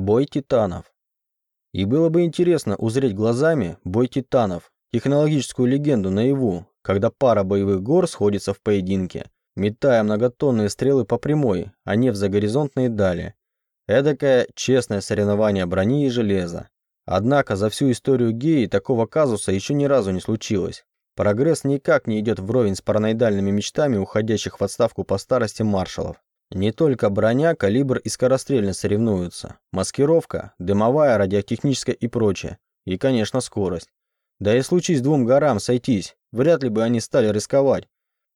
Бой титанов. И было бы интересно узреть глазами бой титанов, технологическую легенду наяву, когда пара боевых гор сходится в поединке, метая многотонные стрелы по прямой, а не в загоризонтные дали. Эдакое честное соревнование брони и железа. Однако за всю историю геи такого казуса еще ни разу не случилось. Прогресс никак не идет вровень с параноидальными мечтами уходящих в отставку по старости маршалов. Не только броня, калибр и скорострельность соревнуются. Маскировка, дымовая, радиотехническая и прочее. И, конечно, скорость. Да и случись двум горам сойтись, вряд ли бы они стали рисковать.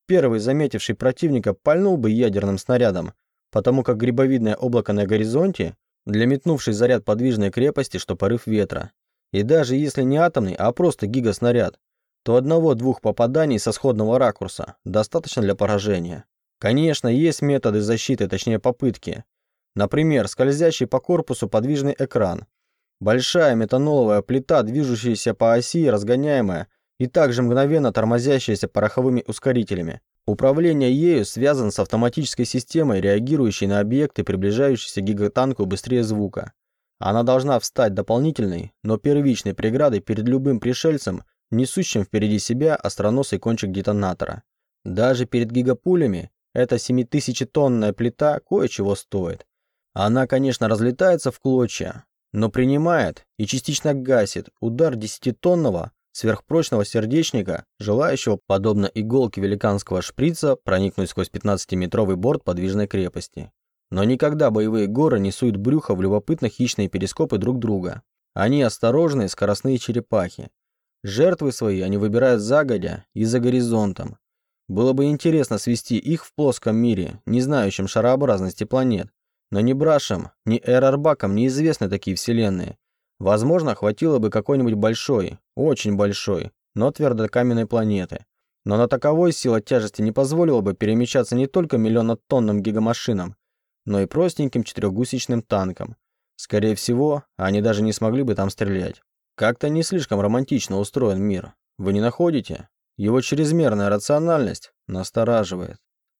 Первый, заметивший противника, пальнул бы ядерным снарядом, потому как грибовидное облако на горизонте для метнувшей заряд подвижной крепости, что порыв ветра. И даже если не атомный, а просто гигаснаряд, то одного-двух попаданий со сходного ракурса достаточно для поражения. Конечно, есть методы защиты, точнее попытки. Например, скользящий по корпусу подвижный экран. Большая метаноловая плита, движущаяся по оси, разгоняемая и также мгновенно тормозящаяся пороховыми ускорителями. Управление ею связано с автоматической системой, реагирующей на объекты, приближающиеся к гигатанку быстрее звука. Она должна встать дополнительной, но первичной преградой перед любым пришельцем, несущим впереди себя остроносый кончик детонатора. Даже перед гигапулями эта 7000-тонная плита кое-чего стоит. Она, конечно, разлетается в клочья, но принимает и частично гасит удар 10-тонного сверхпрочного сердечника, желающего, подобно иголке великанского шприца, проникнуть сквозь 15-метровый борт подвижной крепости. Но никогда боевые горы не суют брюхо в любопытно хищные перископы друг друга. Они осторожные скоростные черепахи. Жертвы свои они выбирают загодя и за горизонтом, было бы интересно свести их в плоском мире, не знающем шарообразности планет. Но ни Брашем, ни Эрарбаком неизвестны такие вселенные. Возможно, хватило бы какой-нибудь большой, очень большой, но твердокаменной планеты. Но на таковой сила тяжести не позволила бы перемещаться не только миллионотонным гигамашинам, но и простеньким четырехгусечным танкам. Скорее всего, они даже не смогли бы там стрелять. Как-то не слишком романтично устроен мир. Вы не находите? Его чрезмерная рациональность настораживает.